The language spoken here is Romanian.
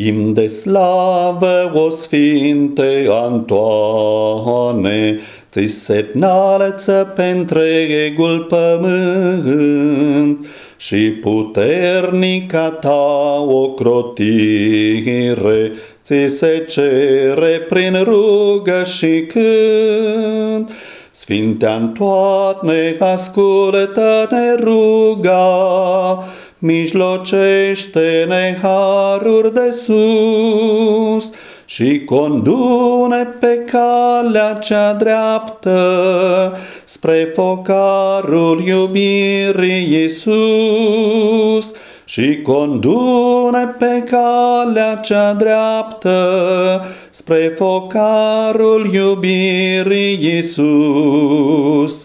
Im de slavă, o sfinte Antoane, ți se înalță pe întregul pământ și puternica ta o crotire ți se cere prin rugă și cânt. Sfinte Antoane, ascultă-ne ruga, mijlocește-ne haruri de sus și condune pe calea cea dreaptă spre focarul iubirii Iisus și condune pe calea cea dreaptă spre focarul iubirii Iisus.